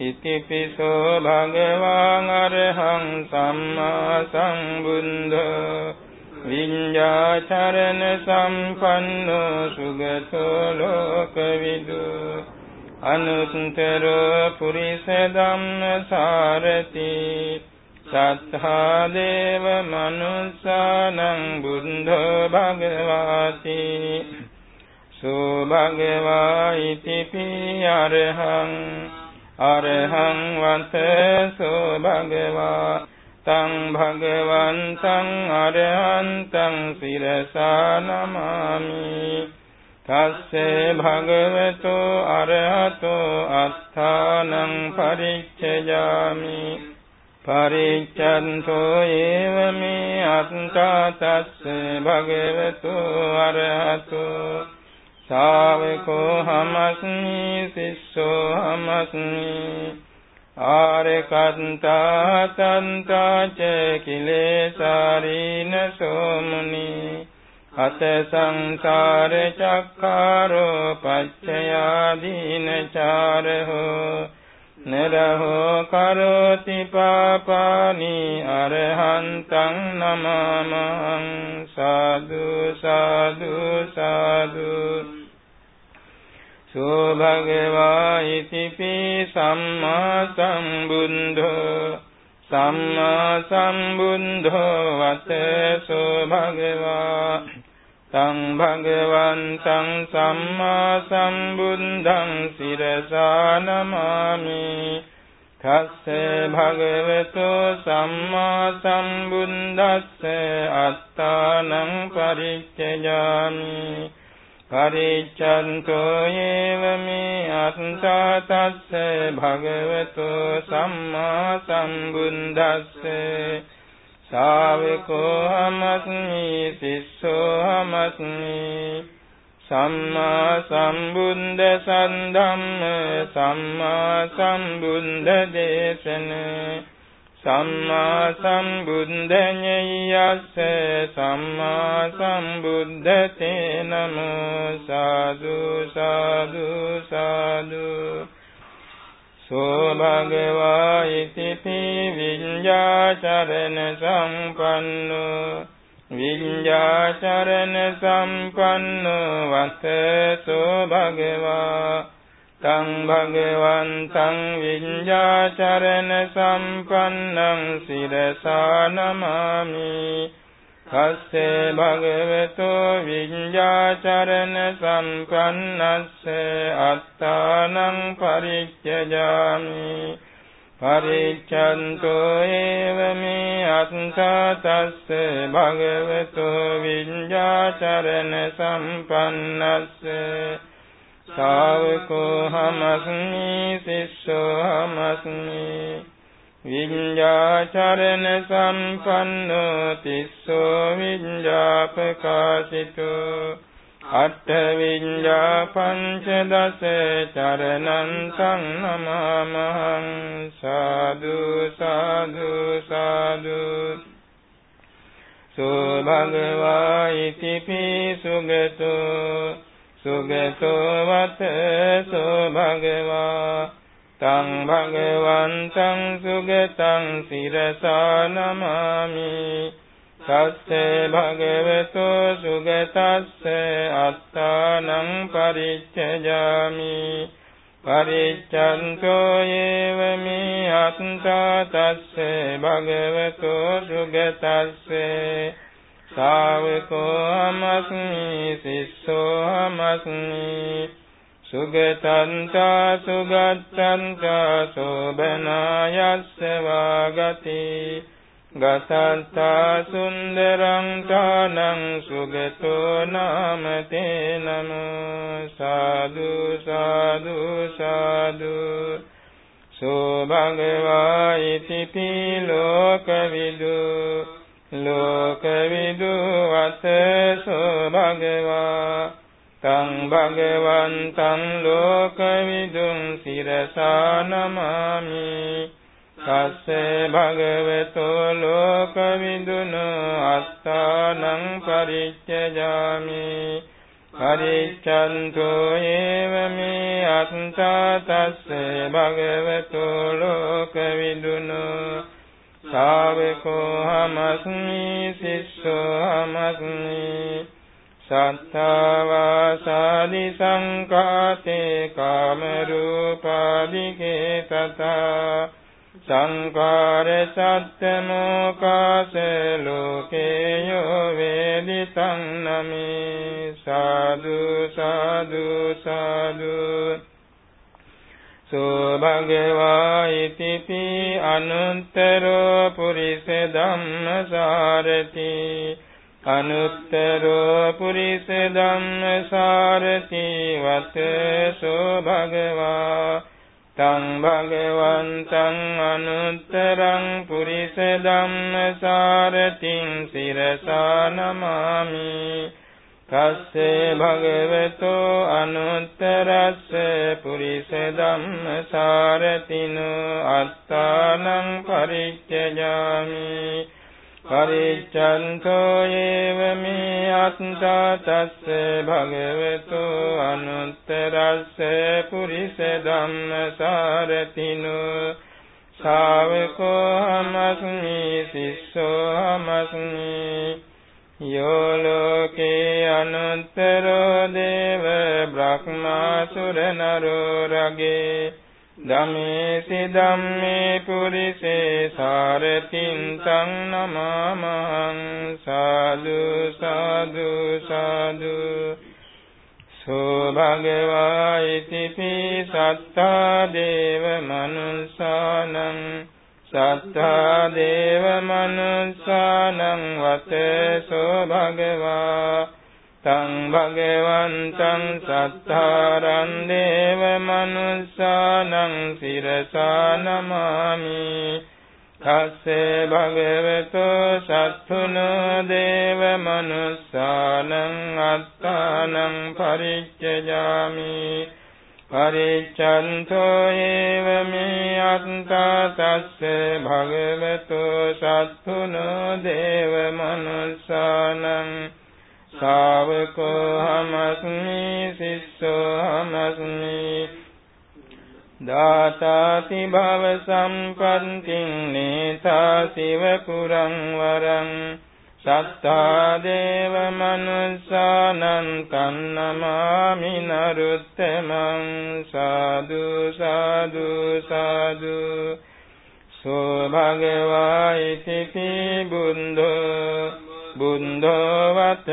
ඉතිපිසෝ භගවාන් අරහං සම්මා සම්බුද්ධෝ විඤ්ඤාචරණ සම්පන්නෝ සුගතෝ ලෝකවිදු අනුත්තර පුරිස ධම්මසාරති සත්තා දේව මනුස්සානං බුද්ධෝ භගවාති සෝ භගවා ඉතිපි අරහං අරහං වන්තසෝ භගවා තං භගවන්තං අරහන්තං සිරසා නමාමි. තස්සේ භගවතෝ අරහතෝ අත්තානං පරිච්ඡයාමි. පරිච්ඡන්තෝ ඒව මේ අත්තා තස්සේ භගවතෝ අරහතෝ ශාවකෝ හමස්මි සිස්සෝ හමස්මි. ආරකන්තා තන්තා ච කිලේසාරීන සෝමුනි. අත සංසාර චක්කාරෝ පච්චයාදීන චාරහෝ. නරහෝ කරෝති පාපානි අරහන්තං නමමං. සාදු සාදු සාදු. සෝ භගවා ඉතිපි සම්මා සම්බුද්ධෝ සම්මා සම්බුද්ධෝ වතසෝ භගවා තං භගවන්තං සම්මා සම්බුද්ධං සිරසා නමාමි තස්සේ භගවතෝ සම්මා සම්බුද්දස්ස අත්තානං පරිච්ඡයාමි පරිච්ඡන්තෝ යේව මේ අත්තා තස්ස භගවතෝ සම්මා සම්බුද්දස්ස ශාවකෝ හමස්මි සිස්සෝ හමස්මි සම්මා සම්බුද්ධ සන්ධම්ම සම්මා සම්බුද්ධ දේශනේ සම්මා සම්බුද්ධ ඤයස්ස සම්මා සම්බුද්ධ තේ නමෝ සාදු සාදු සාදු. සෝ භගවා ඉතිපි විඤ්ඤාචරණ සම්පන්නෝ. විඤ්ඤාචරණ සම්පන්නෝ වස්සෝ භගවා තං භගවන්තං විඤ්ඤාචරණ සම්පන්නං සිරසා නමාමි. කස්සේ භගවතෝ විඤ්ඤාචරණ සම්පන්නස්ස අත්තානං පරිච්ඡයාමි පරිච්ඡන්තෝ ඒව මේ අත්තා තස්ස භගවතෝ විඤ්ඤාචරණ සම්පන්නස්ස ශාවකෝ හමස්මි සිස්සෝ හමස්මි විඤ්ඤාචරණ සම්පන්නෝ තිස්සෝ විඤ්ඤාපකාශිතෝ අට්ඨ විඤ්ඤා පංචදස චරණං සංනමමහං සාදු සාදු සාදු. සෝ භගවා ඉතිපි සුගතෝ සුගතෝ වතසෝ භගවා තං භගවන්තං සුගතං සිරසා නමාමි තස්සේ භගවතෝ සුගතස්ස අත්තානං පරිච්ඡයාමි පරිච්ඡන්තෝ යේව මේ අත්තා තස්සේ භගවතෝ සුගතස්සේ ශාවකෝ අමස්මි සිස්සෝ අමස්මි සුගතන්තා සුගතන්තා සෝබනායස්ස වාගති. ගතන්තා සුන්දරං තානං සුගතෝ නාමතේ නමෝ සාදු සාදු සාදු. සෝ භගවා ඉතිපි ලෝකවිදු. ලෝකවිදු වතසෝ භගවා තං භගවන්තං ලෝකවිදුං සිරසා නමාමි තස්සේ භගවතෝ ලෝකවිදුන අත්තානං පරිච්ඡයාමි පරිච්ඡන්තු ඒව මේ අත්තා තස්සේ භගවතු ලෝකවිදුනු ශාවකෝ හමස්මි සිස්සෝ හමස්මි. සත්තාවාසාදි සංකාතේ කාමරූපාදිකේ තථා සංකාර සත්‍යමෝකාස ලෝකේයෝ වේදිතං නමේ සාදු සාදු සාදු. සෝ භගවා ඉතිපි අනුත්තරෝ පුරිස ධම්මසාරති. අනුත්තරෝ පුරිස ධම්මසාරති. වතසෝ භගවා. තං භගවන්තං අනුත්තරං පුරිස ධම්මසාරතිං සිරසා නමාමි. තස්සේ භගවතෝ අනුත්තරස්ස පුරිස ධම්මසාරතිනෝ අත්තානං පරිච්ඡයාමි පරිච්ඡන්තෝ ඒව මේ අත්තා තස්ස භගවතු අනුත්තරස්ස පුරිස ධම්මසාරතිනෝ ධම්මේසි ධම්මේ පුරිසේ සාරතින් තං නමාමං සාදු සාදු සාදු. සෝ භගවා ඉතිපි සත්තා දේව මනුස්සානං සත්තා දේව මනුස්සානං වතසෝ භගවා තං භගවන්තං සත්තාරං දේව මනුස්සානං සිරසා නමාමි. තස්සේ භගවතු සත්තුනෝ දේව මනුස්සානං අත්තානං පරිච්ඡයාමි පරිච්ඡන්තෝ ඒව මේ අත්තා තස්සේ භගවතු සත්තුනෝ දේව මනුස්සානං ශාවකෝ හමස්මි සිස්සෝ හමස්මි දාතාති භව සම්පන්තින් නේතා සිව පුරං වරං. සත්තා දේව මනුස්සානං තන්නමාමි නරුත්තමං. සාදු සාදු සාදු. සෝ භගවා ඉතිපි බුද්ධෝ බුද්ධවත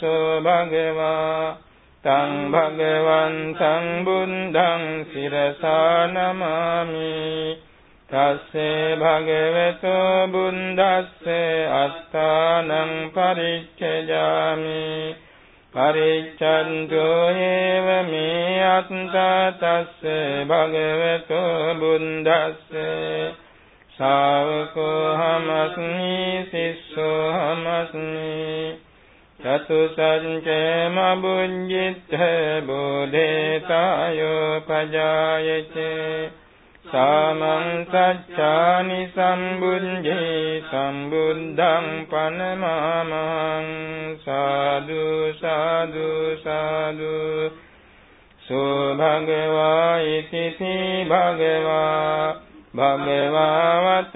සෝ භගවා තං භගවන්තං බුද්ධං සිරසා නමාමි තස්සේ භගවතු බුද්දස්සේ අත්තානං පරිච්ඡයාමි පරිච්ඡන්තෝ ඒව මේ අත්තා තස්සේ භගවතු බුද්දස්සේ ශාවකෝ හමස්මි සිස්සෝ හමස්මි චතු සංචේම බුඤ්ජිත්ත බෝධේතායෝ පජායචේ. සාමං සච්ඡානි සම්බුද්ධේ සම්බුද්ධං පනමාමං. සාදු සාදු සාදු. සෝ භගවා ඉතිසි භගවා. භගවාවත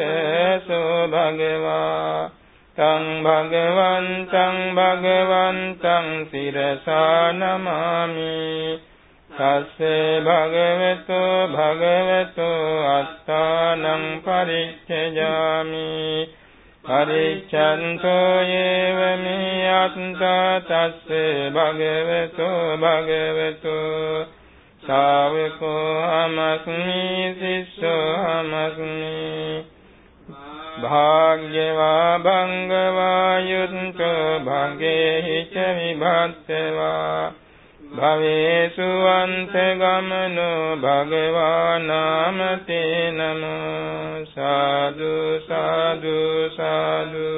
සෝ භගවා තං භගවන්තං භගවන්තං සිරසා නමාමි තස්සේ භගවතු භගවතු අත්තානං පරිච්ඡයාමි පරිච්ඡන්තෝ යේව මේ අත්තා තස්සේ භගවතු භගවතු ශාවකෝ අමස්මි සිස්සෝ අමස්මි. භාග්‍යවා භංගවා යුත්තෝ භංගේහි ච විභක්තවා භවේසු අන්ත ගමනෝ භගවා නාමතේ නමෝ. සාදු සාදු සාදු.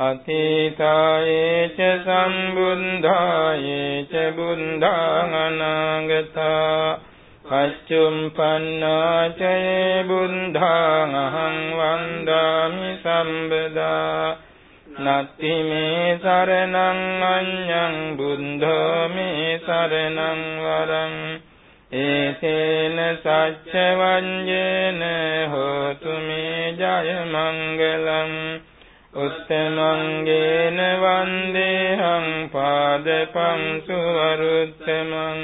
අතීතායේ ච සම්බුද්ධායේ ච බුද්ධං අනාගතා පච්චුම්පන්නාචයේ බුද්ධං අහං වන්දාමි සම්බදා නත්ති මේ සරණං අඤ්ඤං බුද්ධෝ මේ සරණං වරං ඒතේන සච්ච වඤ්ඤේන හෝතු මේ ජය මංගලං උත්තමංගේන වන්දේහං පාදපං සුවරුත්තමං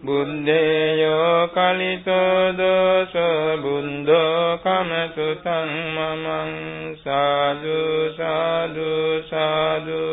බුද්දේයෝ කලිතෝ දෝසෝ බුද්ධෝ කමසුතං මමං සාදු සාදු සාදු